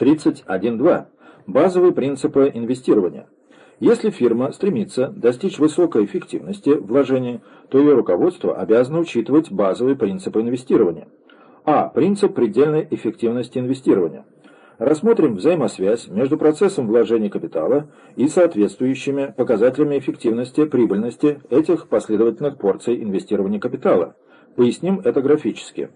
30.1.2. Базовые принципы инвестирования. Если фирма стремится достичь высокой эффективности вложений, то ее руководство обязано учитывать базовые принципы инвестирования. А. Принцип предельной эффективности инвестирования. Рассмотрим взаимосвязь между процессом вложения капитала и соответствующими показателями эффективности прибыльности этих последовательных порций инвестирования капитала. Поясним это графически.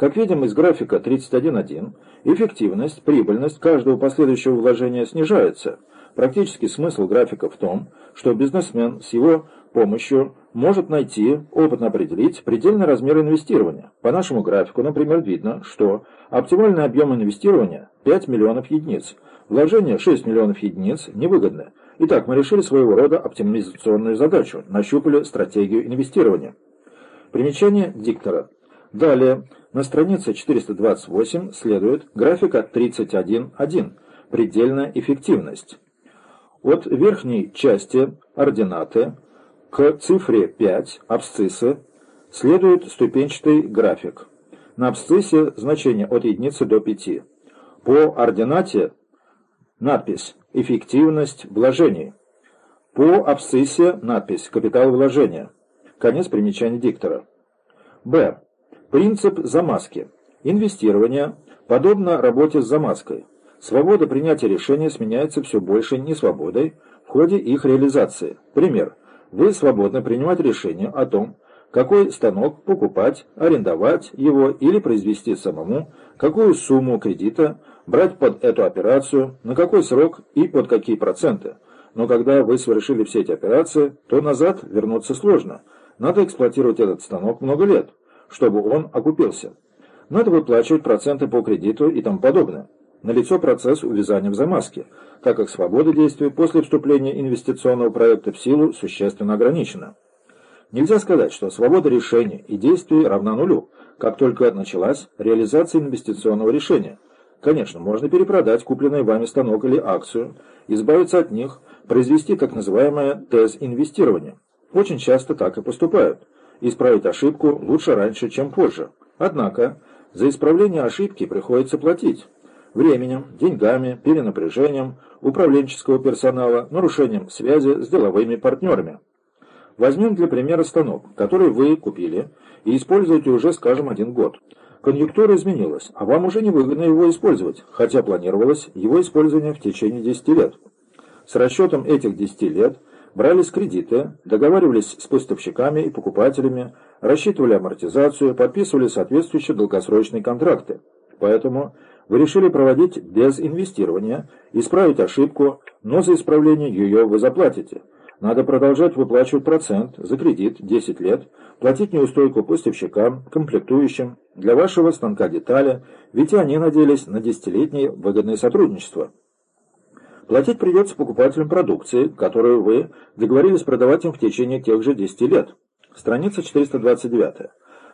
Как видим из графика 31.1, эффективность, прибыльность каждого последующего вложения снижается – Практический смысл графика в том, что бизнесмен с его помощью может найти, опытно определить предельный размер инвестирования. По нашему графику, например, видно, что оптимальный объем инвестирования 5 миллионов единиц, вложение 6 миллионов единиц невыгодны. Итак, мы решили своего рода оптимизационную задачу, нащупали стратегию инвестирования. Примечание диктора. Далее, на странице 428 следует график от 31.1. Предельная эффективность. От верхней части ординаты к цифре 5 абсциссы следует ступенчатый график. На абсциссе значение от единицы до 5. По ординате надпись «Эффективность вложений». По абсциссе надпись «Капитал вложения». Конец примечания диктора. Б. Принцип замазки. Инвестирование подобно работе с замазкой. Свобода принятия решения сменяется все больше несвободой в ходе их реализации. Пример. Вы свободны принимать решение о том, какой станок покупать, арендовать его или произвести самому, какую сумму кредита брать под эту операцию, на какой срок и под какие проценты. Но когда вы совершили все эти операции, то назад вернуться сложно. Надо эксплуатировать этот станок много лет, чтобы он окупился. Надо выплачивать проценты по кредиту и тому подобное. Налицо процесс увязания в замазке, так как свобода действий после вступления инвестиционного проекта в силу существенно ограничена. Нельзя сказать, что свобода решения и действий равна нулю, как только началась реализация инвестиционного решения. Конечно, можно перепродать купленный вами станок или акцию, избавиться от них, произвести так называемое тез-инвестирование. Очень часто так и поступают. Исправить ошибку лучше раньше, чем позже. Однако, за исправление ошибки приходится платить временем, деньгами, перенапряжением управленческого персонала, нарушением связи с деловыми партнерами. Возьмем для примера станок, который вы купили и используете уже, скажем, один год. Конъюнктура изменилась, а вам уже невыгодно его использовать, хотя планировалось его использование в течение 10 лет. С расчетом этих 10 лет брались кредиты, договаривались с поставщиками и покупателями, рассчитывали амортизацию, подписывали соответствующие долгосрочные контракты. Поэтому вы решили проводить без инвестирования, исправить ошибку, но за исправление ее вы заплатите. Надо продолжать выплачивать процент за кредит 10 лет, платить неустойку поставщикам, комплектующим, для вашего станка детали, ведь они надеялись на десятилетнее выгодное сотрудничество. Платить придется покупателям продукции, которую вы договорились продавать им в течение тех же 10 лет. Страница 429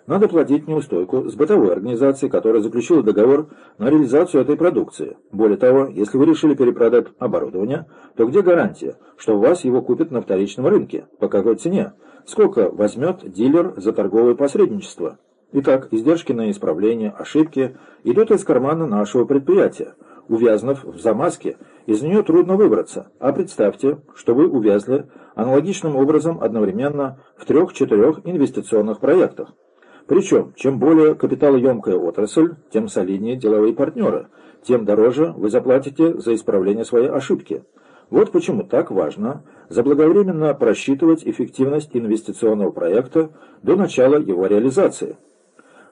надо платить неустойку с бытовой организацией, которая заключила договор на реализацию этой продукции. Более того, если вы решили перепродать оборудование, то где гарантия, что у вас его купят на вторичном рынке? По какой цене? Сколько возьмет дилер за торговое посредничество? Итак, издержки на исправление, ошибки идут из кармана нашего предприятия. Увязнув в замазке, из нее трудно выбраться, а представьте, что вы увязли аналогичным образом одновременно в трех-четырех инвестиционных проектах. Причем, чем более капиталоемкая отрасль, тем солиднее деловые партнеры, тем дороже вы заплатите за исправление своей ошибки. Вот почему так важно заблаговременно просчитывать эффективность инвестиционного проекта до начала его реализации.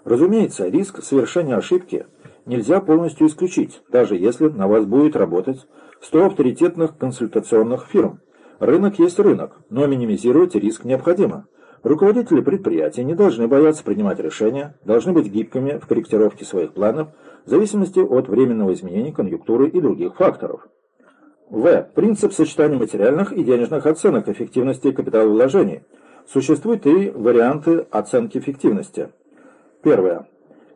Разумеется, риск совершения ошибки нельзя полностью исключить, даже если на вас будет работать 100 авторитетных консультационных фирм. Рынок есть рынок, но минимизировать риск необходимо. Руководители предприятия не должны бояться принимать решения, должны быть гибкими в корректировке своих планов в зависимости от временного изменения конъюнктуры и других факторов. В. Принцип сочетания материальных и денежных оценок эффективности капиталовложений. Существуют три варианты оценки эффективности. Первое.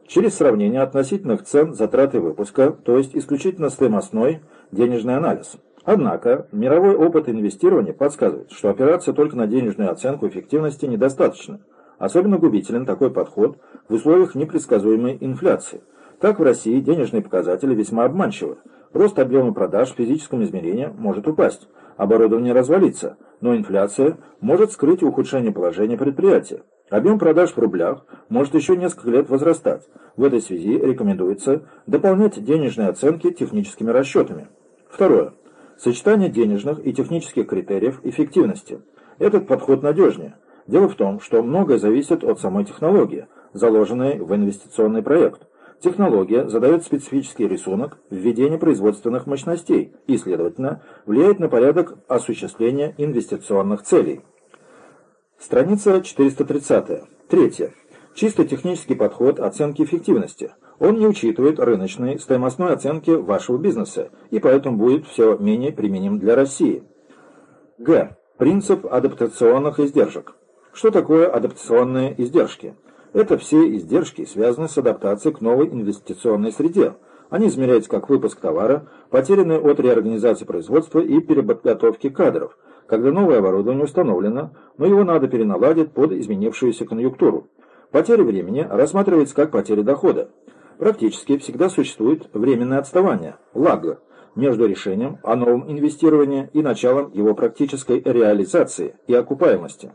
Через сравнение относительных цен затраты выпуска, то есть исключительно стоимостной денежный анализ. Однако, мировой опыт инвестирования подсказывает, что операция только на денежную оценку эффективности недостаточно. Особенно губителен такой подход в условиях непредсказуемой инфляции. Так в России денежные показатели весьма обманчивы. Рост объема продаж в физическом измерении может упасть, оборудование развалиться, но инфляция может скрыть ухудшение положения предприятия. Объем продаж в рублях может еще несколько лет возрастать. В этой связи рекомендуется дополнять денежные оценки техническими расчетами. Второе. Сочетание денежных и технических критериев эффективности. Этот подход надежнее. Дело в том, что многое зависит от самой технологии, заложенной в инвестиционный проект. Технология задает специфический рисунок введения производственных мощностей и, следовательно, влияет на порядок осуществления инвестиционных целей. Страница 430. Третье. Чисто технический подход оценки эффективности. Он не учитывает рыночной стоимостной оценки вашего бизнеса и поэтому будет все менее применим для России. Г. Принцип адаптационных издержек. Что такое адаптационные издержки? Это все издержки, связанные с адаптацией к новой инвестиционной среде. Они измеряются как выпуск товара, потерянный от реорганизации производства и переподготовки кадров, когда новое оборудование установлено, но его надо переналадить под изменившуюся конъюнктуру. Потеря времени рассматривается как потеря дохода. Практически всегда существует временное отставание, лаг, между решением о новом инвестировании и началом его практической реализации и окупаемости.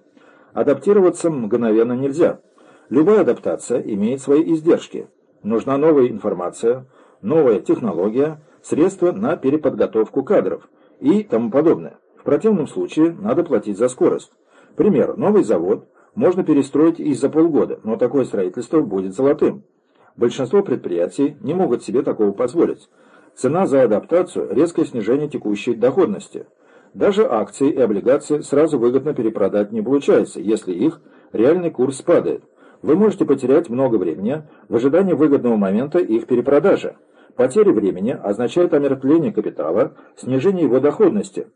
Адаптироваться мгновенно нельзя – Любая адаптация имеет свои издержки. Нужна новая информация, новая технология, средства на переподготовку кадров и тому подобное. В противном случае надо платить за скорость. Пример. Новый завод можно перестроить и за полгода, но такое строительство будет золотым. Большинство предприятий не могут себе такого позволить. Цена за адаптацию – резкое снижение текущей доходности. Даже акции и облигации сразу выгодно перепродать не получается, если их реальный курс падает. Вы можете потерять много времени в ожидании выгодного момента их перепродажи. Потеря времени означает омертвление капитала, снижение его доходности.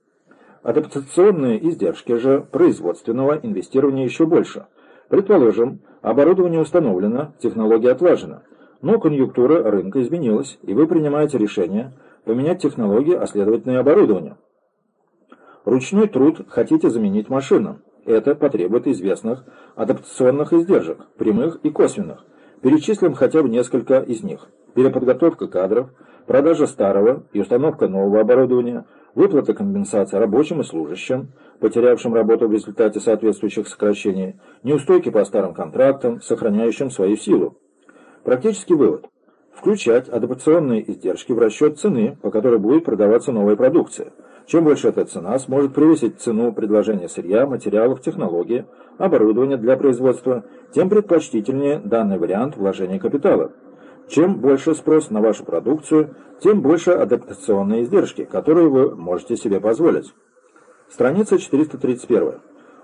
Адаптационные издержки же производственного инвестирования еще больше. Предположим, оборудование установлено, технология отлажена, но конъюнктура рынка изменилась, и вы принимаете решение поменять технологии, а следовательно и оборудование. Ручной труд хотите заменить машинам. Это потребует известных адаптационных издержек, прямых и косвенных. Перечислим хотя бы несколько из них. Переподготовка кадров, продажа старого и установка нового оборудования, выплата компенсации рабочим и служащим, потерявшим работу в результате соответствующих сокращений, неустойки по старым контрактам, сохраняющим свою силу. Практический вывод. Включать адаптационные издержки в расчет цены, по которой будет продаваться новая продукция – чем больше эта цена сможет превысить цену предложения сырья, материалов, технологии, оборудования для производства, тем предпочтительнее данный вариант вложения капитала. Чем больше спрос на вашу продукцию, тем больше адаптационные издержки, которые вы можете себе позволить. Страница 431.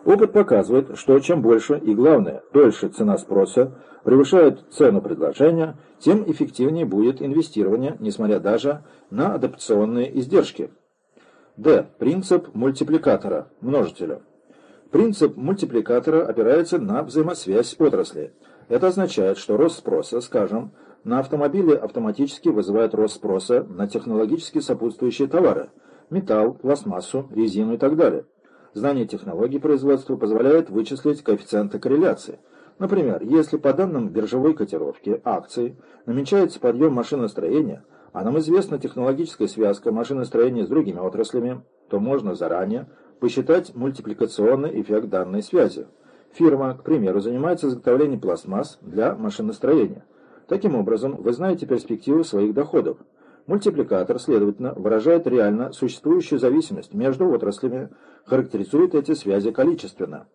Опыт показывает, что чем больше и, главное, дольше цена спроса превышает цену предложения, тем эффективнее будет инвестирование, несмотря даже на адаптационные издержки. Д. Принцип мультипликатора, множителя. Принцип мультипликатора опирается на взаимосвязь отрасли. Это означает, что рост спроса, скажем, на автомобили автоматически вызывает рост спроса на технологически сопутствующие товары – металл, пластмассу, резину и так далее. Знание технологий производства позволяет вычислить коэффициенты корреляции. Например, если по данным биржевой котировки акций намечается подъем машиностроения – а нам известна технологическая связка машиностроения с другими отраслями, то можно заранее посчитать мультипликационный эффект данной связи. Фирма, к примеру, занимается изготовлением пластмасс для машиностроения. Таким образом, вы знаете перспективы своих доходов. Мультипликатор, следовательно, выражает реально существующую зависимость между отраслями, характеризует эти связи количественно.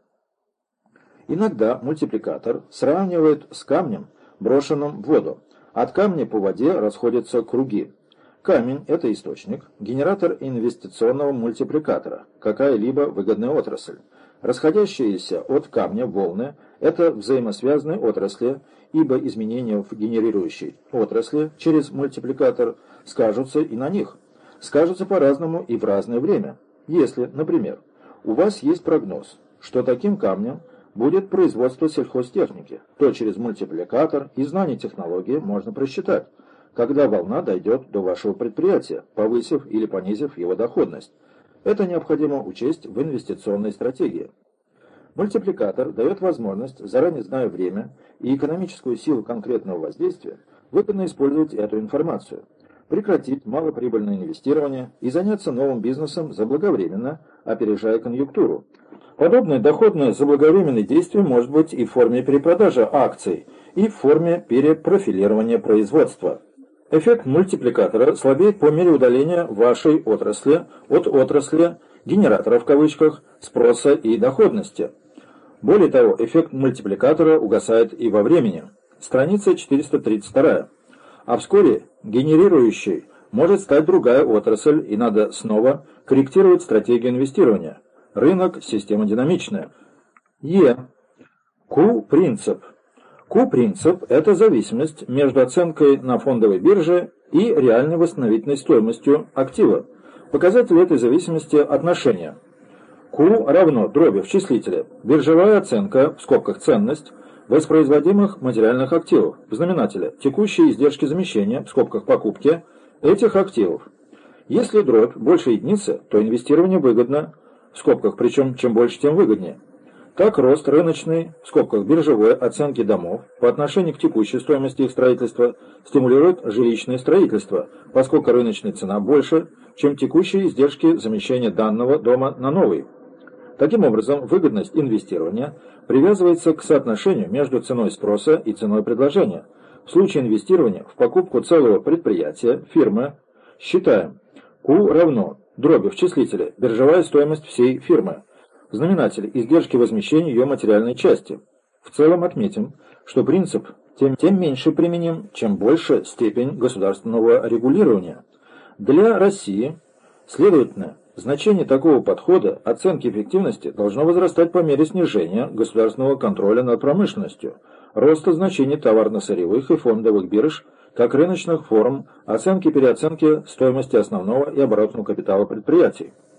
Иногда мультипликатор сравнивает с камнем, брошенным в воду. От камня по воде расходятся круги. Камень – это источник, генератор инвестиционного мультипликатора, какая-либо выгодная отрасль. Расходящиеся от камня волны – это взаимосвязанные отрасли, ибо изменения в генерирующей отрасли через мультипликатор скажутся и на них. Скажутся по-разному и в разное время. Если, например, у вас есть прогноз, что таким камнем – будет производство сельхозтехники, то через мультипликатор и знание технологии можно просчитать, когда волна дойдет до вашего предприятия, повысив или понизив его доходность. Это необходимо учесть в инвестиционной стратегии. Мультипликатор дает возможность, заранее зная время и экономическую силу конкретного воздействия, выгодно использовать эту информацию, прекратить малоприбыльное инвестирование и заняться новым бизнесом заблаговременно, опережая конъюнктуру. Подобное доходное заблаговременное действие может быть и в форме перепродажи акций, и в форме перепрофилирования производства. Эффект мультипликатора слабеет по мере удаления вашей отрасли от отрасли генератора в кавычках спроса и доходности. Более того, эффект мультипликатора угасает и во времени. Страница 432. А вскоре генерирующей может стать другая отрасль, и надо снова корректировать стратегию инвестирования. Рынок – система динамичная. Е. Q-принцип. Q-принцип – это зависимость между оценкой на фондовой бирже и реальной восстановительной стоимостью актива. Показатель этой зависимости – отношения. Q равно дроби в числителе. Биржевая оценка, в скобках ценность, воспроизводимых материальных активов, в знаменателе текущие издержки замещения, в скобках покупки, этих активов. Если дробь больше единицы, то инвестирование выгодно, в скобках, причем чем больше, тем выгоднее. Так рост рыночной, в скобках биржевой оценки домов по отношению к текущей стоимости их строительства стимулирует жилищное строительство, поскольку рыночная цена больше, чем текущие издержки замещения данного дома на новый. Таким образом, выгодность инвестирования привязывается к соотношению между ценой спроса и ценой предложения. В случае инвестирования в покупку целого предприятия, фирмы, считаем Q равно дроби в числителе биржевая стоимость всей фирмы, знаменатель издержки возмещения ее материальной части. В целом отметим, что принцип тем, тем меньше применим, чем больше степень государственного регулирования. Для России, следовательно, значение такого подхода оценки эффективности должно возрастать по мере снижения государственного контроля над промышленностью, роста значений товарно-сырьевых и фондовых бирж, как рыночных форм, оценки-переоценки стоимости основного и оборотного капитала предприятий.